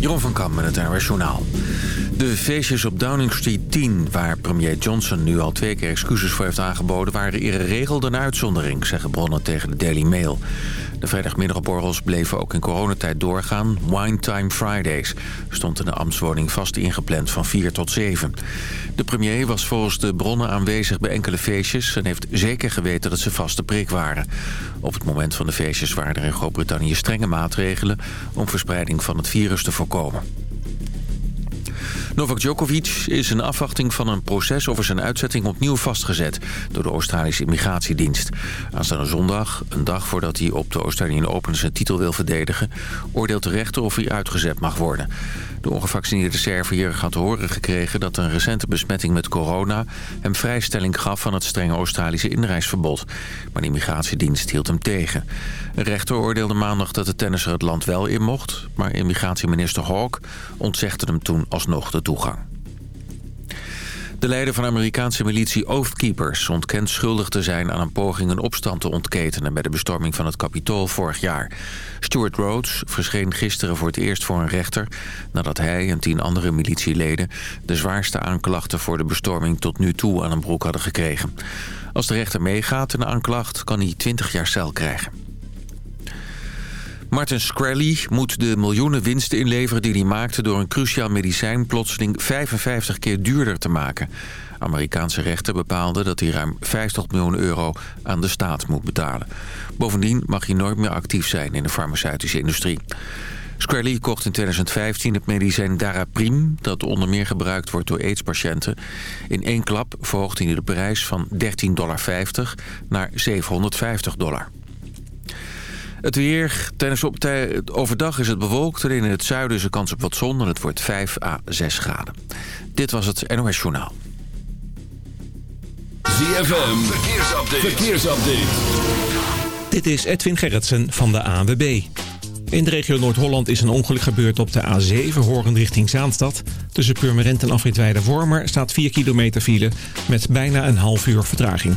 Jeroen van Kam met het NRS Journaal. De feestjes op Downing Street 10, waar premier Johnson nu al twee keer excuses voor heeft aangeboden... waren regelde een uitzondering, zeggen bronnen tegen de Daily Mail. De vrijdagmiddagborrels bleven ook in coronatijd doorgaan. Wine Time Fridays stond in de ambtswoning vast ingepland van 4 tot 7. De premier was volgens de bronnen aanwezig bij enkele feestjes... en heeft zeker geweten dat ze vaste prik waren. Op het moment van de feestjes waren er in Groot-Brittannië strenge maatregelen... om verspreiding van het virus te voorkomen. Novak Djokovic is in afwachting van een proces over zijn uitzetting opnieuw vastgezet door de Australische Immigratiedienst. Aanstaande zondag, een dag voordat hij op de Australian Open zijn titel wil verdedigen, oordeelt de rechter of hij uitgezet mag worden. De ongevaccineerde Serviër had horen gekregen dat een recente besmetting met corona hem vrijstelling gaf van het strenge Australische inreisverbod. Maar de immigratiedienst hield hem tegen. Een rechter oordeelde maandag dat de tennisser het land wel in mocht, maar immigratieminister Hawke ontzegde hem toen alsnog de toegang. De leider van Amerikaanse militie Oath Keepers ontkent schuldig te zijn aan een poging een opstand te ontketenen bij de bestorming van het Capitool vorig jaar. Stuart Rhodes verscheen gisteren voor het eerst voor een rechter nadat hij en tien andere militieleden de zwaarste aanklachten voor de bestorming tot nu toe aan een broek hadden gekregen. Als de rechter meegaat in de aanklacht kan hij 20 jaar cel krijgen. Martin Scrally moet de miljoenen winsten inleveren die hij maakte... door een cruciaal medicijn plotseling 55 keer duurder te maken. Amerikaanse rechter bepaalde dat hij ruim 50 miljoen euro aan de staat moet betalen. Bovendien mag hij nooit meer actief zijn in de farmaceutische industrie. Scrally kocht in 2015 het medicijn Daraprim... dat onder meer gebruikt wordt door aidspatiënten. In één klap verhoogde hij de prijs van 13,50 dollar naar 750 dollar. Het weer. Tijdens op overdag is het bewolkt. Alleen in het zuiden is er kans op wat zon. En het wordt 5 à 6 graden. Dit was het NOS Journaal. ZFM. Verkeersupdate. Verkeersupdate. Dit is Edwin Gerritsen van de ANWB. In de regio Noord-Holland is een ongeluk gebeurd op de A7 horend richting Zaanstad. Tussen Purmerend en Afritweide Wormer staat 4 kilometer file met bijna een half uur vertraging.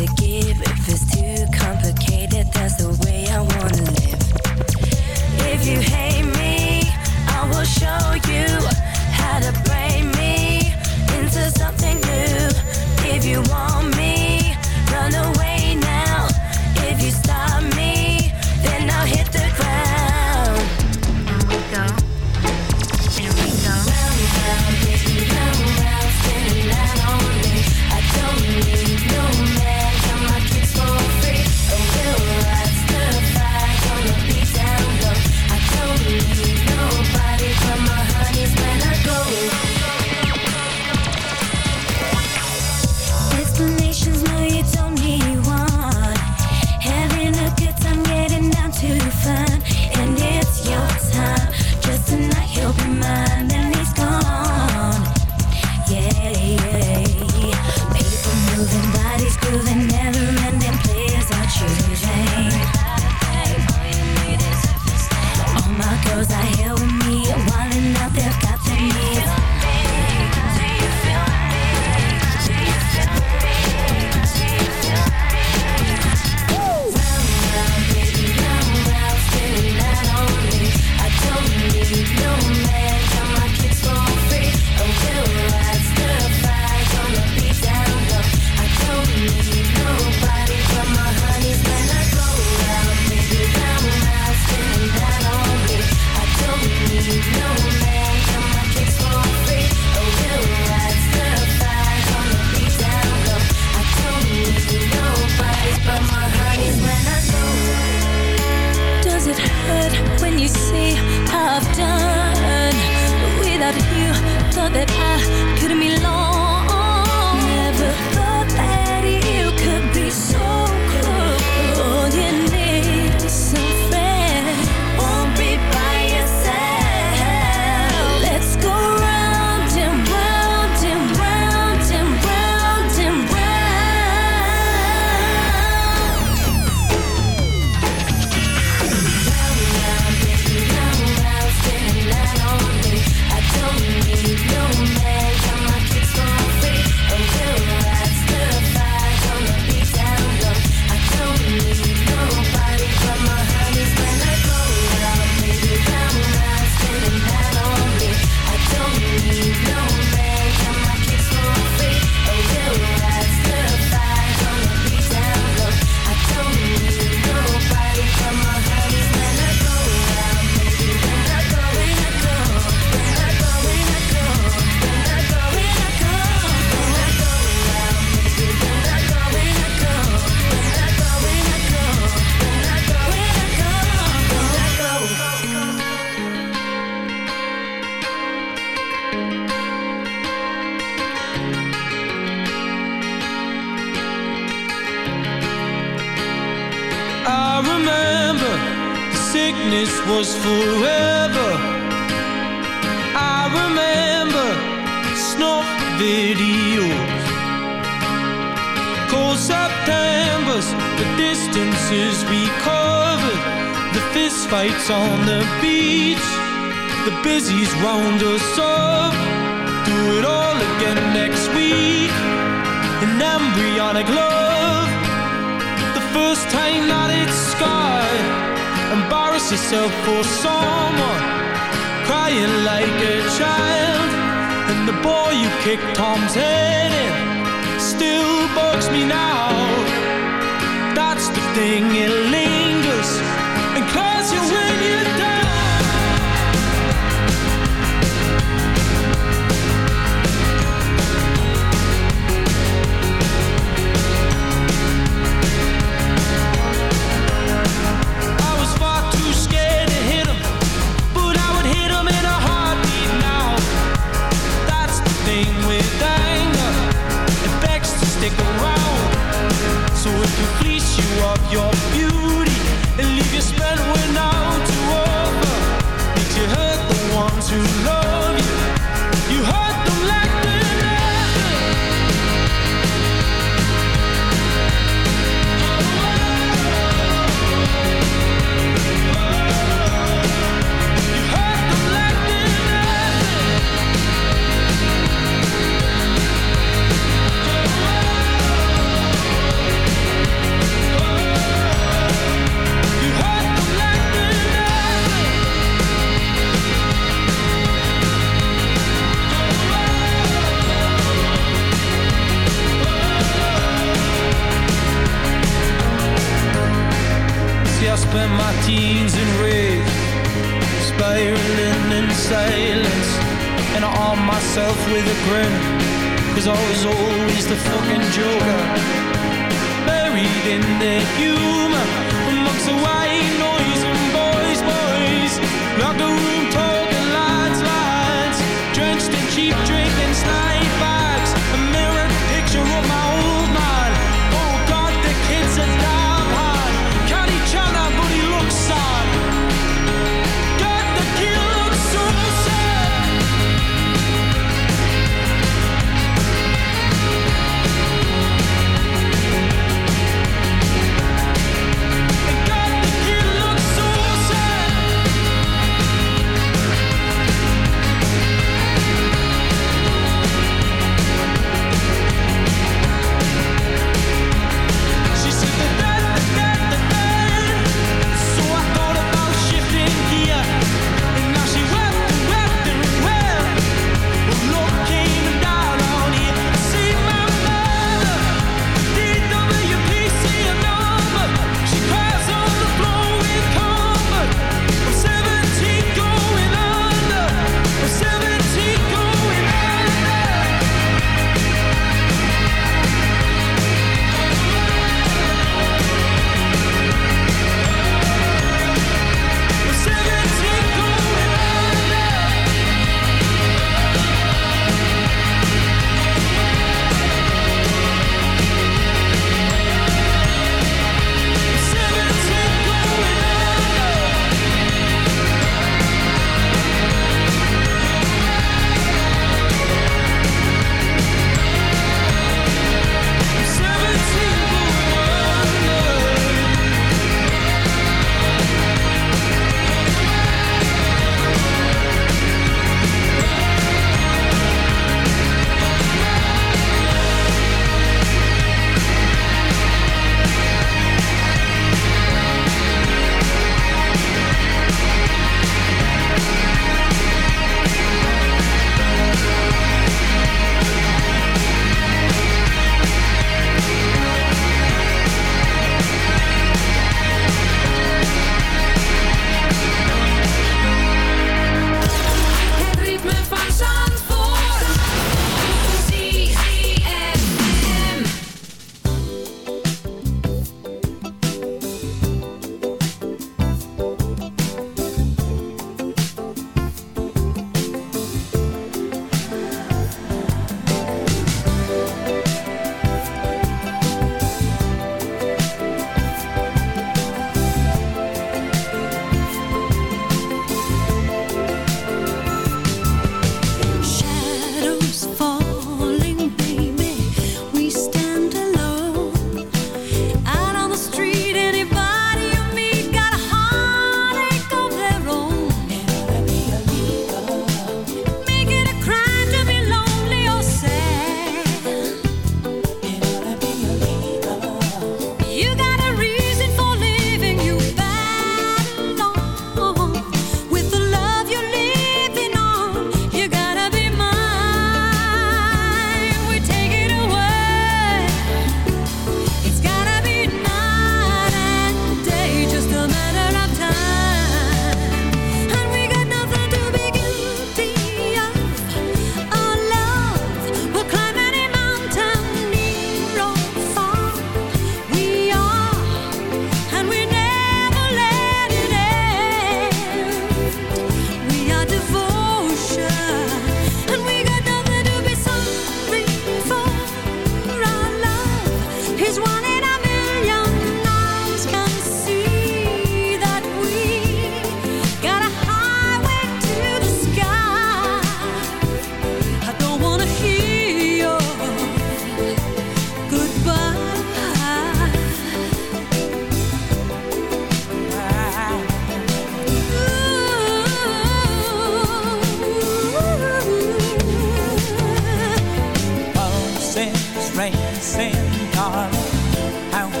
If it's too complicated, that's the way I wanna live. If you hate me, I will show you how to break me into something new. If you want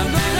the man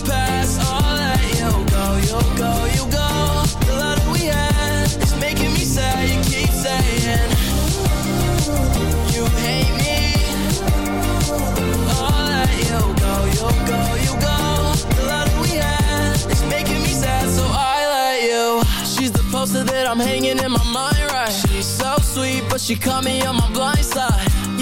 You go, you go, you go. The love that we had Is making me sad You keep saying You hate me. You go, you go, you go. The love that we had Is making me sad So I let you. She's the poster that I'm hanging in my mind right. She's so sweet but she caught me on my blind side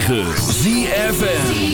106.9 ZFN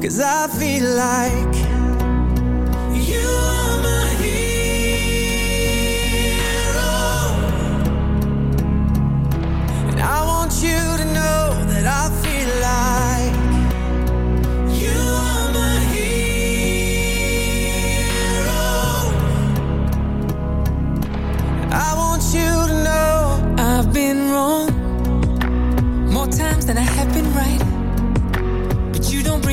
Cause I feel like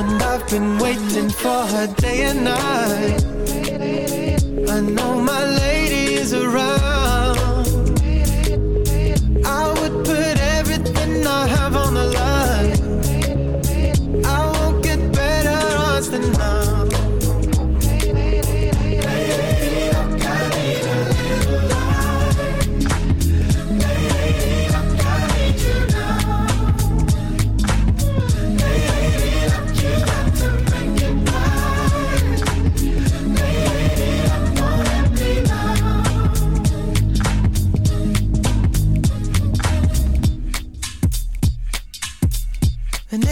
And I've been waiting for her day and night. I know my lady is around.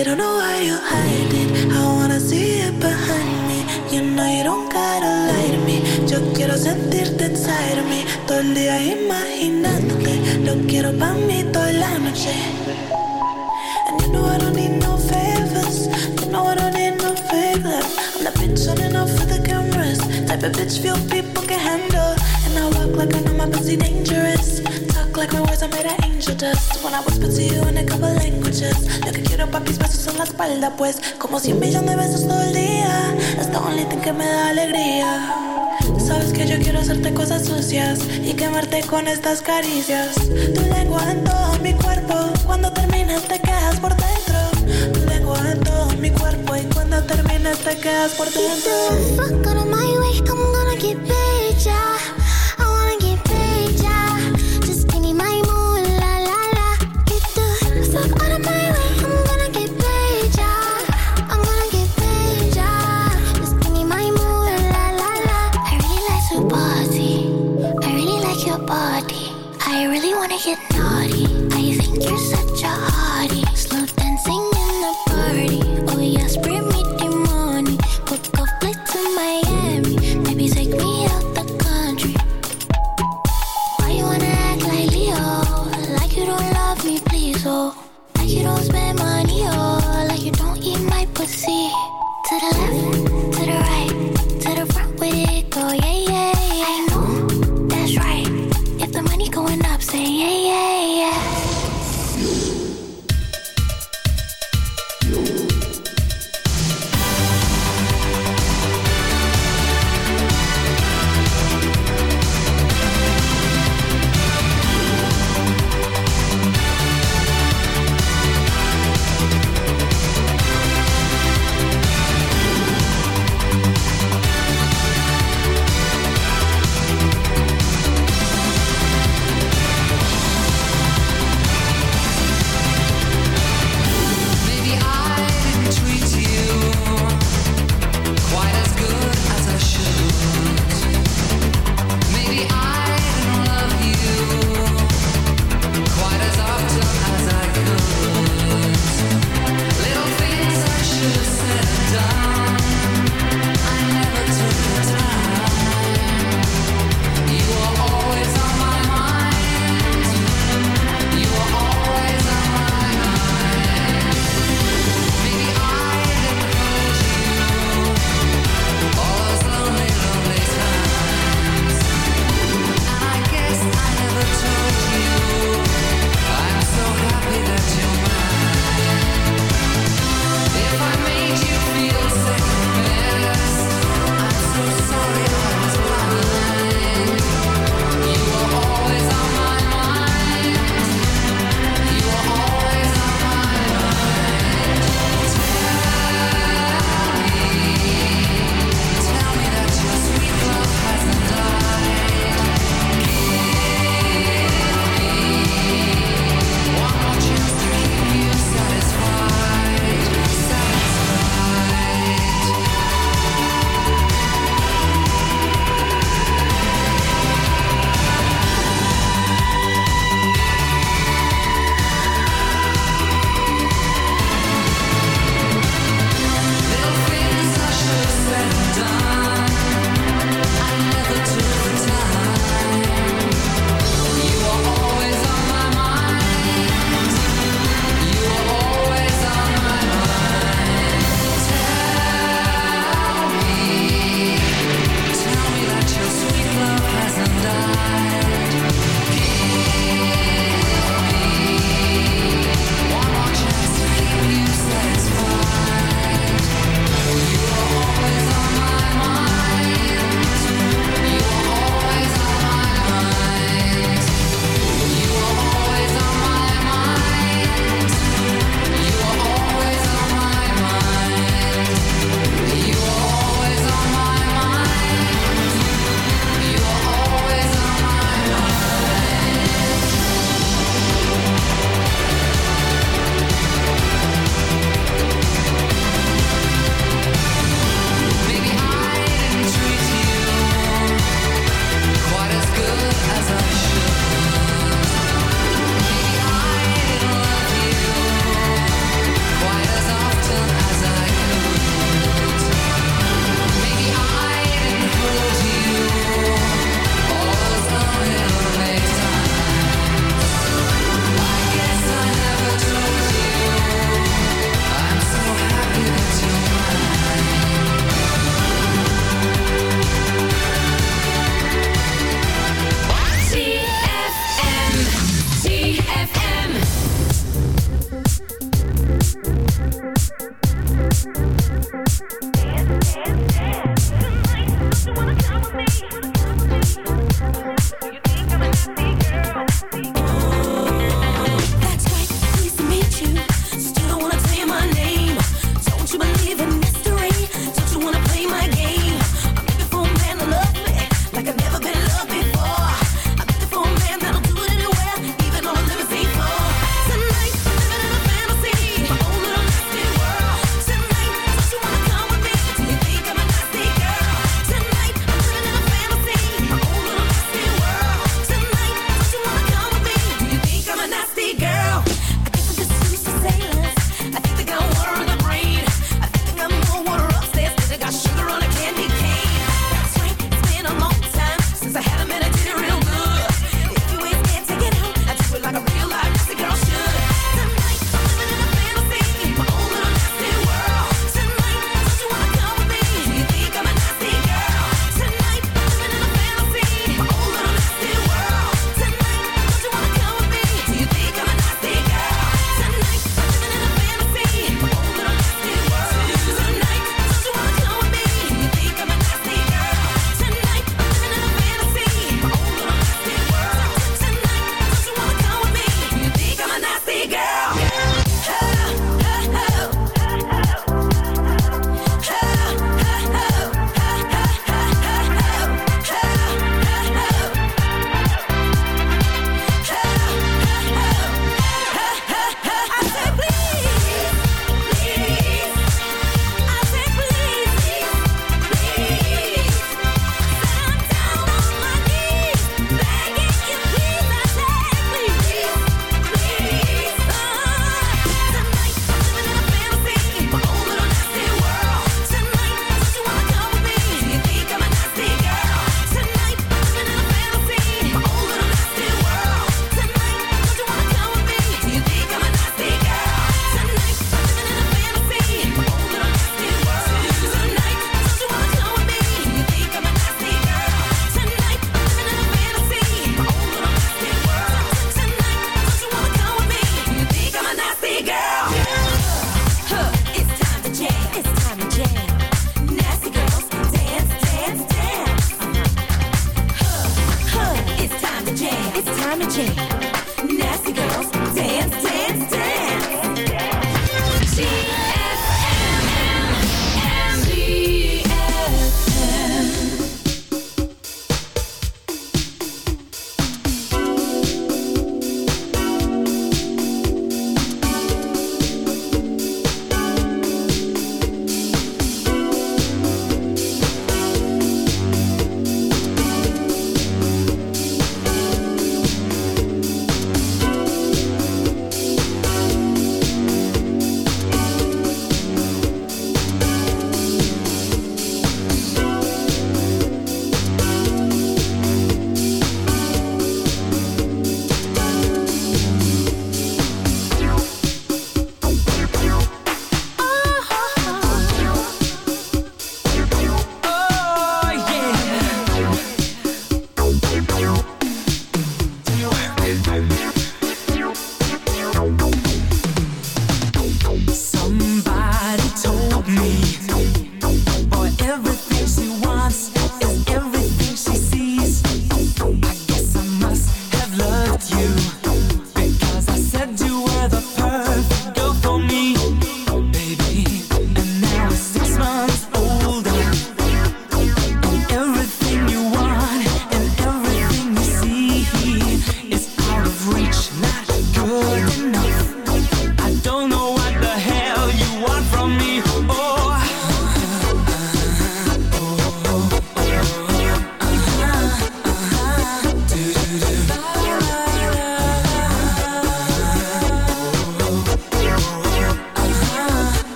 I don't know why you hide it. I wanna see it behind me. You know you don't gotta lie to me. Yo quiero sentirte inside of me. Todo el día imaginándote. Lo quiero mí toda la noche. And you know I don't need no favors. You know I don't need no favors. I'm bitch off for the cameras. Type of bitch few people can handle. And I walk like I know my pussy dangerous. Like my words are made of angel dust. When I whisper to you in a couple languages. Lo que quiero papis besos en la espalda, pues. Como cien millones de besos todo el día. Es the only thing que me da alegría. Sabes que yo quiero hacerte cosas sucias y quemarte con estas caricias. Tu lengua en todo mi cuerpo, cuando termines te quedas por dentro. Tu lengua en todo mi cuerpo y cuando termines te quedas por dentro. Fuck out of my way, I'm gonna get paid,